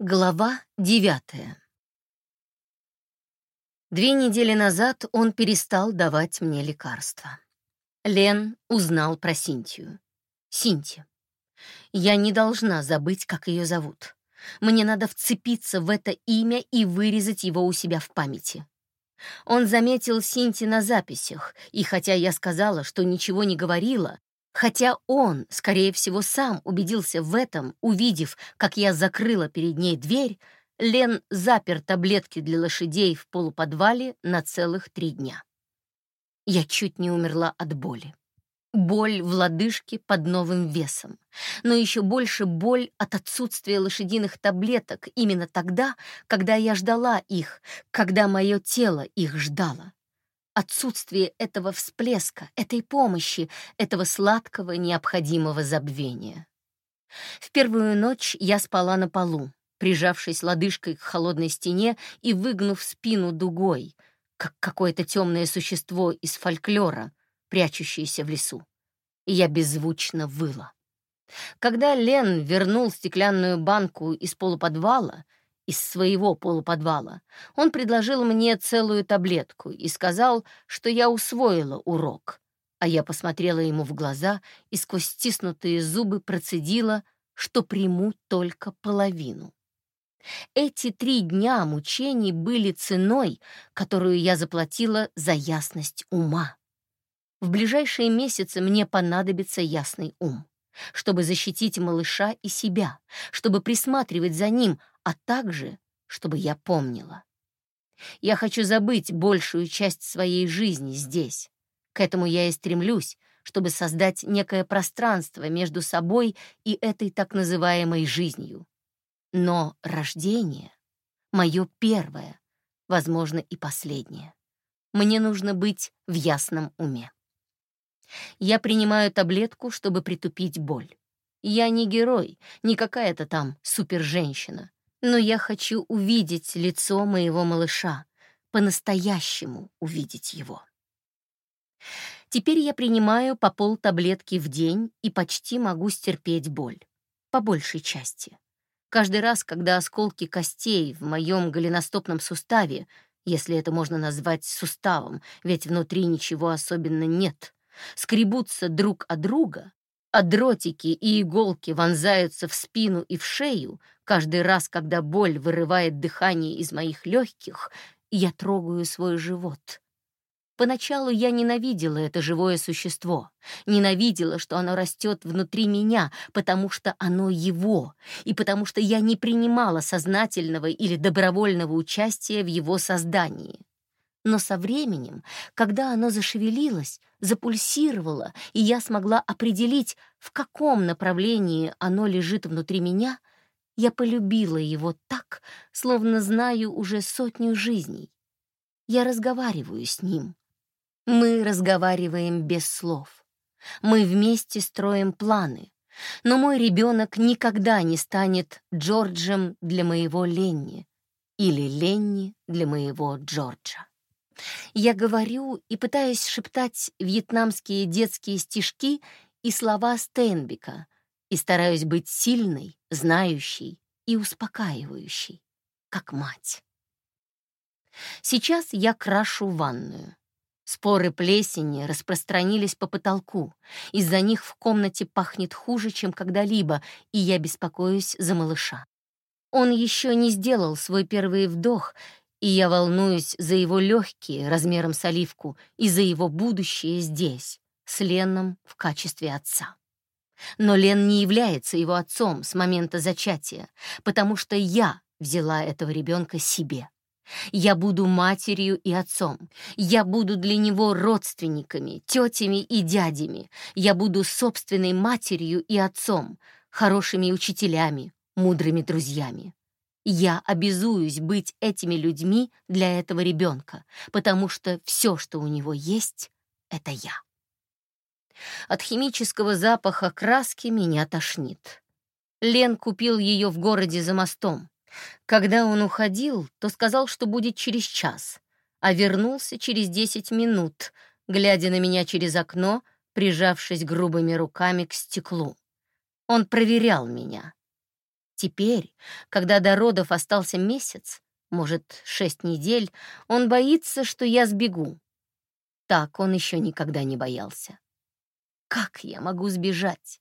Глава девятая. Две недели назад он перестал давать мне лекарства. Лен узнал про Синтию. Синтия. Я не должна забыть, как ее зовут. Мне надо вцепиться в это имя и вырезать его у себя в памяти. Он заметил Синти на записях, и хотя я сказала, что ничего не говорила, хотя он, скорее всего, сам убедился в этом, увидев, как я закрыла перед ней дверь, Лен запер таблетки для лошадей в полуподвале на целых три дня. Я чуть не умерла от боли. Боль в лодыжке под новым весом, но еще больше боль от отсутствия лошадиных таблеток именно тогда, когда я ждала их, когда мое тело их ждало. Отсутствие этого всплеска, этой помощи, этого сладкого необходимого забвения. В первую ночь я спала на полу, прижавшись лодыжкой к холодной стене и выгнув спину дугой, как какое-то темное существо из фольклора — прячущиеся в лесу. И я беззвучно выла. Когда Лен вернул стеклянную банку из полуподвала, из своего полуподвала, он предложил мне целую таблетку и сказал, что я усвоила урок, а я посмотрела ему в глаза и сквозь стиснутые зубы процедила, что приму только половину. Эти три дня мучений были ценой, которую я заплатила за ясность ума. В ближайшие месяцы мне понадобится ясный ум, чтобы защитить малыша и себя, чтобы присматривать за ним, а также, чтобы я помнила. Я хочу забыть большую часть своей жизни здесь. К этому я и стремлюсь, чтобы создать некое пространство между собой и этой так называемой жизнью. Но рождение — мое первое, возможно, и последнее. Мне нужно быть в ясном уме. Я принимаю таблетку, чтобы притупить боль. Я не герой, не какая-то там суперженщина, но я хочу увидеть лицо моего малыша, по-настоящему увидеть его. Теперь я принимаю по пол таблетки в день и почти могу стерпеть боль, по большей части. Каждый раз, когда осколки костей в моем голеностопном суставе, если это можно назвать суставом, ведь внутри ничего особенно нет, скребутся друг от друга, а дротики и иголки вонзаются в спину и в шею, каждый раз, когда боль вырывает дыхание из моих легких, я трогаю свой живот. Поначалу я ненавидела это живое существо, ненавидела, что оно растет внутри меня, потому что оно его, и потому что я не принимала сознательного или добровольного участия в его создании. Но со временем, когда оно зашевелилось, запульсировало, и я смогла определить, в каком направлении оно лежит внутри меня, я полюбила его так, словно знаю уже сотню жизней. Я разговариваю с ним. Мы разговариваем без слов. Мы вместе строим планы. Но мой ребенок никогда не станет Джорджем для моего Ленни или Ленни для моего Джорджа. Я говорю и пытаюсь шептать вьетнамские детские стишки и слова Стенбика, и стараюсь быть сильной, знающей и успокаивающей, как мать. Сейчас я крашу ванную. Споры плесени распространились по потолку. Из-за них в комнате пахнет хуже, чем когда-либо, и я беспокоюсь за малыша. Он еще не сделал свой первый вдох, и я волнуюсь за его легкие размером с оливку и за его будущее здесь, с Леном в качестве отца. Но Лен не является его отцом с момента зачатия, потому что я взяла этого ребенка себе. Я буду матерью и отцом. Я буду для него родственниками, тетями и дядями. Я буду собственной матерью и отцом, хорошими учителями, мудрыми друзьями. Я обязуюсь быть этими людьми для этого ребенка, потому что все, что у него есть, — это я. От химического запаха краски меня тошнит. Лен купил ее в городе за мостом. Когда он уходил, то сказал, что будет через час, а вернулся через десять минут, глядя на меня через окно, прижавшись грубыми руками к стеклу. Он проверял меня. Теперь, когда до родов остался месяц, может, шесть недель, он боится, что я сбегу. Так он еще никогда не боялся. Как я могу сбежать?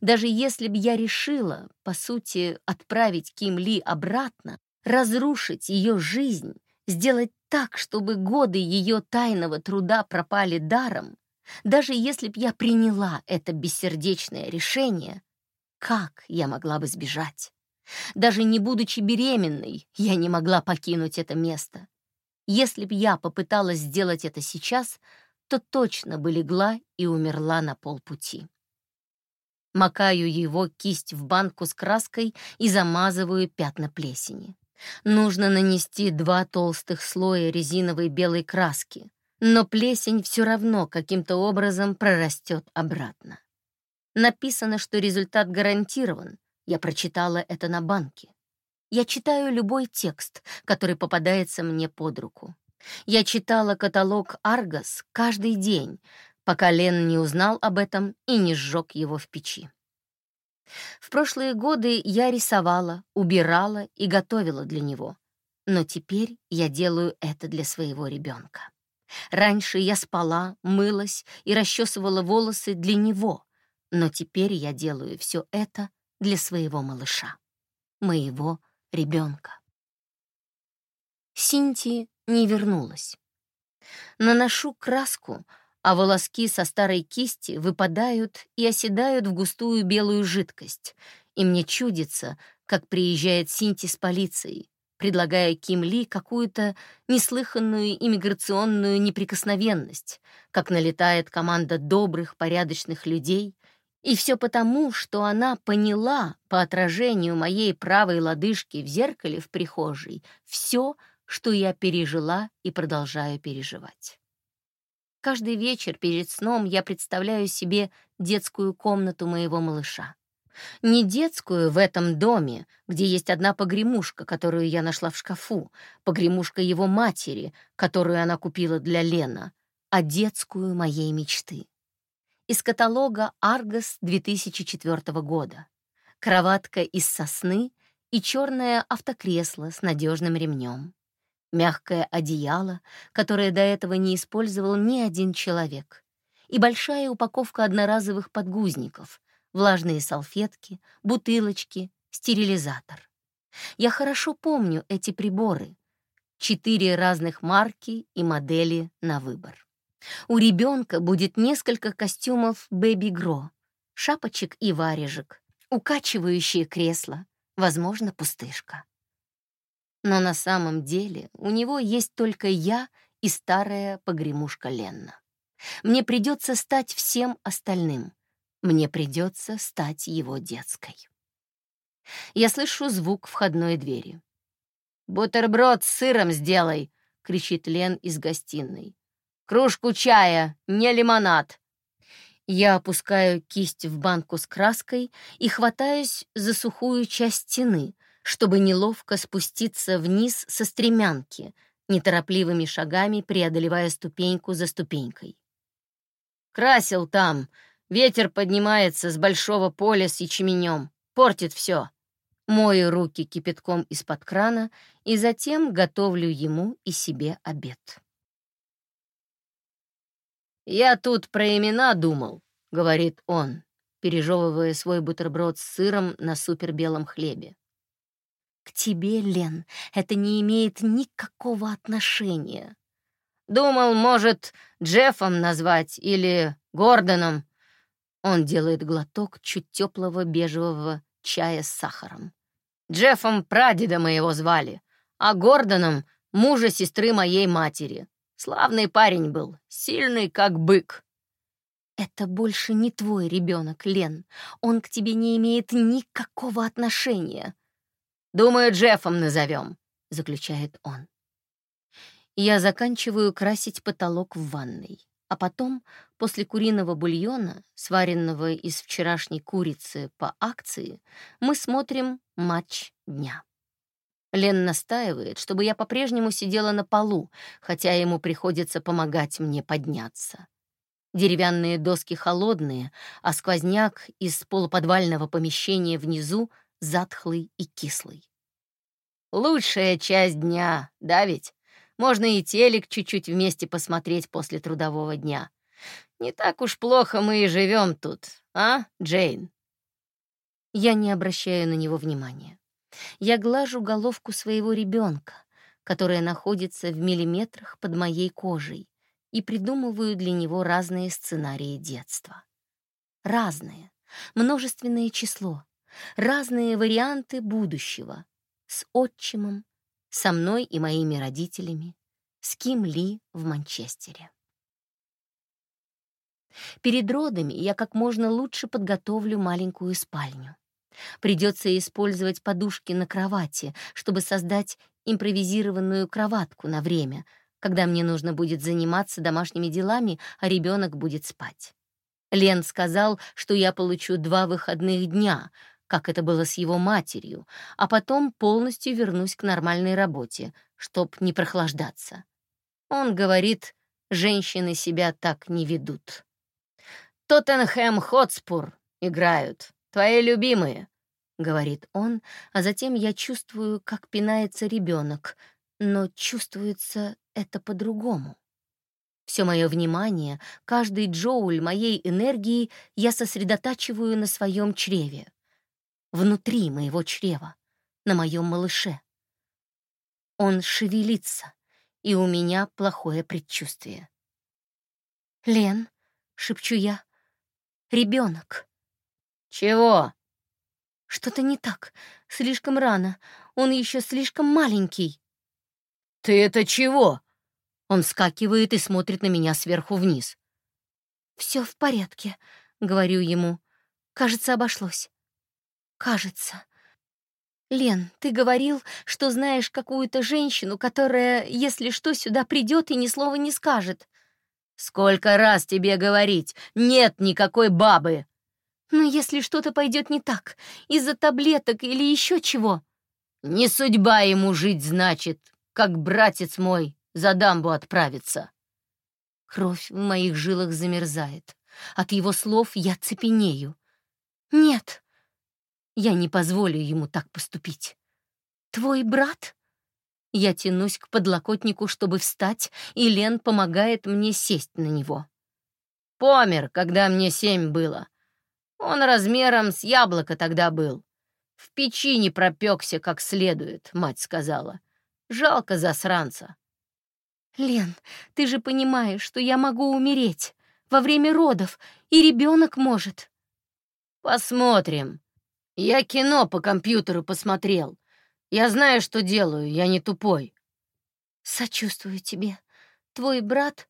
Даже если б я решила, по сути, отправить Ким Ли обратно, разрушить ее жизнь, сделать так, чтобы годы ее тайного труда пропали даром, даже если б я приняла это бессердечное решение, как я могла бы сбежать? Даже не будучи беременной, я не могла покинуть это место. Если б я попыталась сделать это сейчас, то точно бы легла и умерла на полпути. Макаю его кисть в банку с краской и замазываю пятна плесени. Нужно нанести два толстых слоя резиновой белой краски, но плесень все равно каким-то образом прорастет обратно. Написано, что результат гарантирован. Я прочитала это на банке. Я читаю любой текст, который попадается мне под руку. Я читала каталог «Аргос» каждый день, пока Лен не узнал об этом и не сжег его в печи. В прошлые годы я рисовала, убирала и готовила для него, но теперь я делаю это для своего ребенка. Раньше я спала, мылась и расчесывала волосы для него, но теперь я делаю все это для своего малыша, моего ребенка. Синти не вернулась. Наношу краску, а волоски со старой кисти выпадают и оседают в густую белую жидкость, и мне чудится, как приезжает Синти с полицией, предлагая Ким Ли какую-то неслыханную иммиграционную неприкосновенность, как налетает команда добрых, порядочных людей, и все потому, что она поняла по отражению моей правой лодыжки в зеркале в прихожей все, что я пережила и продолжаю переживать. Каждый вечер перед сном я представляю себе детскую комнату моего малыша. Не детскую в этом доме, где есть одна погремушка, которую я нашла в шкафу, погремушка его матери, которую она купила для Лена, а детскую моей мечты. Из каталога «Аргос» 2004 года. Кроватка из сосны и черное автокресло с надежным ремнем мягкое одеяло, которое до этого не использовал ни один человек, и большая упаковка одноразовых подгузников, влажные салфетки, бутылочки, стерилизатор. Я хорошо помню эти приборы. Четыре разных марки и модели на выбор. У ребенка будет несколько костюмов Grow, шапочек и варежек, укачивающие кресла, возможно, пустышка. Но на самом деле у него есть только я и старая погремушка Ленна. Мне придется стать всем остальным. Мне придется стать его детской. Я слышу звук входной двери. «Бутерброд с сыром сделай!» — кричит Лен из гостиной. «Кружку чая, не лимонад!» Я опускаю кисть в банку с краской и хватаюсь за сухую часть стены, чтобы неловко спуститься вниз со стремянки, неторопливыми шагами преодолевая ступеньку за ступенькой. «Красил там. Ветер поднимается с большого поля с ячменем. Портит все. Мою руки кипятком из-под крана и затем готовлю ему и себе обед. «Я тут про имена думал», — говорит он, пережевывая свой бутерброд с сыром на супербелом хлебе. К тебе, Лен, это не имеет никакого отношения. Думал, может, Джеффом назвать или Гордоном. Он делает глоток чуть теплого бежевого чая с сахаром. Джеффом прадеда моего звали, а Гордоном — мужа сестры моей матери. Славный парень был, сильный как бык. Это больше не твой ребенок, Лен. Он к тебе не имеет никакого отношения. «Думаю, Джеффом назовем», — заключает он. Я заканчиваю красить потолок в ванной, а потом, после куриного бульона, сваренного из вчерашней курицы по акции, мы смотрим матч дня. Лен настаивает, чтобы я по-прежнему сидела на полу, хотя ему приходится помогать мне подняться. Деревянные доски холодные, а сквозняк из полуподвального помещения внизу затхлый и кислый. «Лучшая часть дня, да ведь? Можно и телек чуть-чуть вместе посмотреть после трудового дня. Не так уж плохо мы и живем тут, а, Джейн?» Я не обращаю на него внимания. Я глажу головку своего ребенка, которая находится в миллиметрах под моей кожей, и придумываю для него разные сценарии детства. Разные, множественное число, разные варианты будущего с отчимом, со мной и моими родителями, с Ким Ли в Манчестере. Перед родами я как можно лучше подготовлю маленькую спальню. Придется использовать подушки на кровати, чтобы создать импровизированную кроватку на время, когда мне нужно будет заниматься домашними делами, а ребенок будет спать. Лен сказал, что я получу два выходных дня, как это было с его матерью, а потом полностью вернусь к нормальной работе, чтоб не прохлаждаться. Он говорит, женщины себя так не ведут. «Тоттенхэм Хотспур играют, твои любимые», — говорит он, а затем я чувствую, как пинается ребенок, но чувствуется это по-другому. Все мое внимание, каждый джоуль моей энергии я сосредотачиваю на своем чреве внутри моего чрева, на моем малыше. Он шевелится, и у меня плохое предчувствие. «Лен», — шепчу я, — «ребенок». «Чего?» «Что-то не так. Слишком рано. Он еще слишком маленький». «Ты это чего?» Он вскакивает и смотрит на меня сверху вниз. «Все в порядке», — говорю ему. «Кажется, обошлось». Кажется. Лен, ты говорил, что знаешь какую-то женщину, которая, если что, сюда придет и ни слова не скажет. Сколько раз тебе говорить? Нет никакой бабы. Но если что-то пойдет не так, из-за таблеток или еще чего? Не судьба ему жить, значит, как братец мой за дамбу отправится. Кровь в моих жилах замерзает. От его слов я цепенею. Нет, я не позволю ему так поступить. Твой брат? Я тянусь к подлокотнику, чтобы встать, и Лен помогает мне сесть на него. Помер, когда мне семь было. Он размером с яблоко тогда был. В печи не пропекся как следует, мать сказала. Жалко засранца. Лен, ты же понимаешь, что я могу умереть во время родов, и ребенок может. Посмотрим. Я кино по компьютеру посмотрел. Я знаю, что делаю, я не тупой. Сочувствую тебе. Твой брат...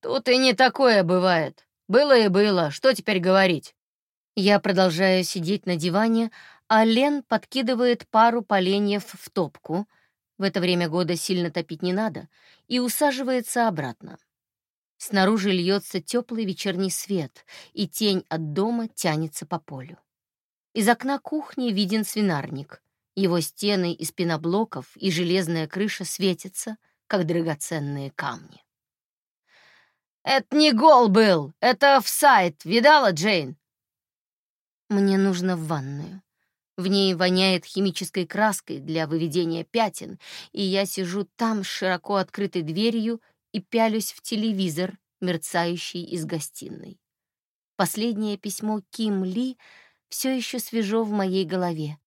Тут и не такое бывает. Было и было, что теперь говорить? Я продолжаю сидеть на диване, а Лен подкидывает пару поленьев в топку, в это время года сильно топить не надо, и усаживается обратно. Снаружи льется теплый вечерний свет, и тень от дома тянется по полю. Из окна кухни виден свинарник. Его стены из пеноблоков и железная крыша светятся, как драгоценные камни. «Это не гол был, это офсайд, видала, Джейн?» Мне нужно в ванную. В ней воняет химической краской для выведения пятен, и я сижу там с широко открытой дверью и пялюсь в телевизор, мерцающий из гостиной. Последнее письмо Ким Ли — все еще свежо в моей голове,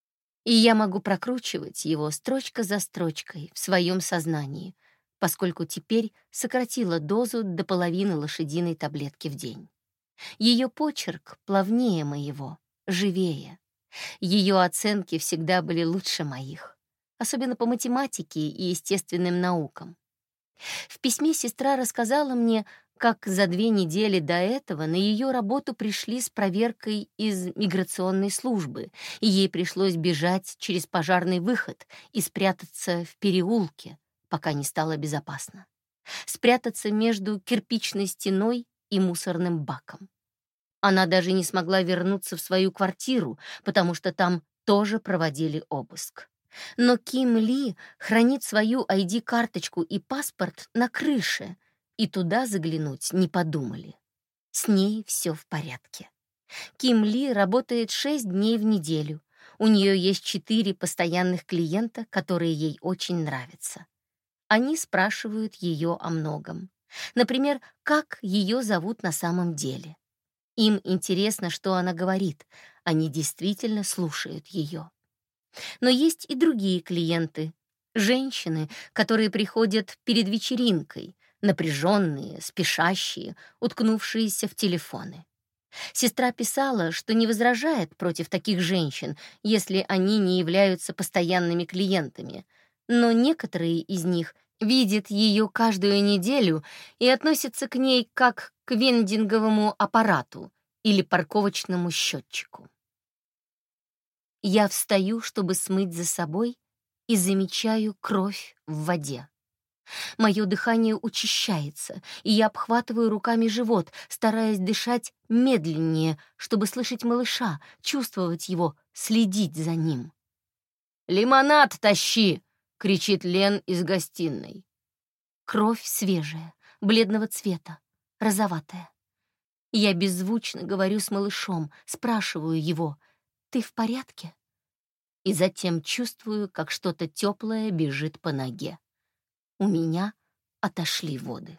и я могу прокручивать его строчка за строчкой в своем сознании, поскольку теперь сократила дозу до половины лошадиной таблетки в день. Ее почерк плавнее моего, живее. Ее оценки всегда были лучше моих, особенно по математике и естественным наукам. В письме сестра рассказала мне, как за две недели до этого на ее работу пришли с проверкой из миграционной службы, и ей пришлось бежать через пожарный выход и спрятаться в переулке, пока не стало безопасно. Спрятаться между кирпичной стеной и мусорным баком. Она даже не смогла вернуться в свою квартиру, потому что там тоже проводили обыск. Но Ким Ли хранит свою ID-карточку и паспорт на крыше — и туда заглянуть не подумали. С ней все в порядке. Ким Ли работает шесть дней в неделю. У нее есть четыре постоянных клиента, которые ей очень нравятся. Они спрашивают ее о многом. Например, как ее зовут на самом деле. Им интересно, что она говорит. Они действительно слушают ее. Но есть и другие клиенты. Женщины, которые приходят перед вечеринкой, напряженные, спешащие, уткнувшиеся в телефоны. Сестра писала, что не возражает против таких женщин, если они не являются постоянными клиентами, но некоторые из них видят ее каждую неделю и относятся к ней как к вендинговому аппарату или парковочному счетчику. Я встаю, чтобы смыть за собой, и замечаю кровь в воде. Мое дыхание учащается, и я обхватываю руками живот, стараясь дышать медленнее, чтобы слышать малыша, чувствовать его, следить за ним. «Лимонад тащи!» — кричит Лен из гостиной. Кровь свежая, бледного цвета, розоватая. Я беззвучно говорю с малышом, спрашиваю его, «Ты в порядке?» И затем чувствую, как что-то теплое бежит по ноге. У меня отошли воды.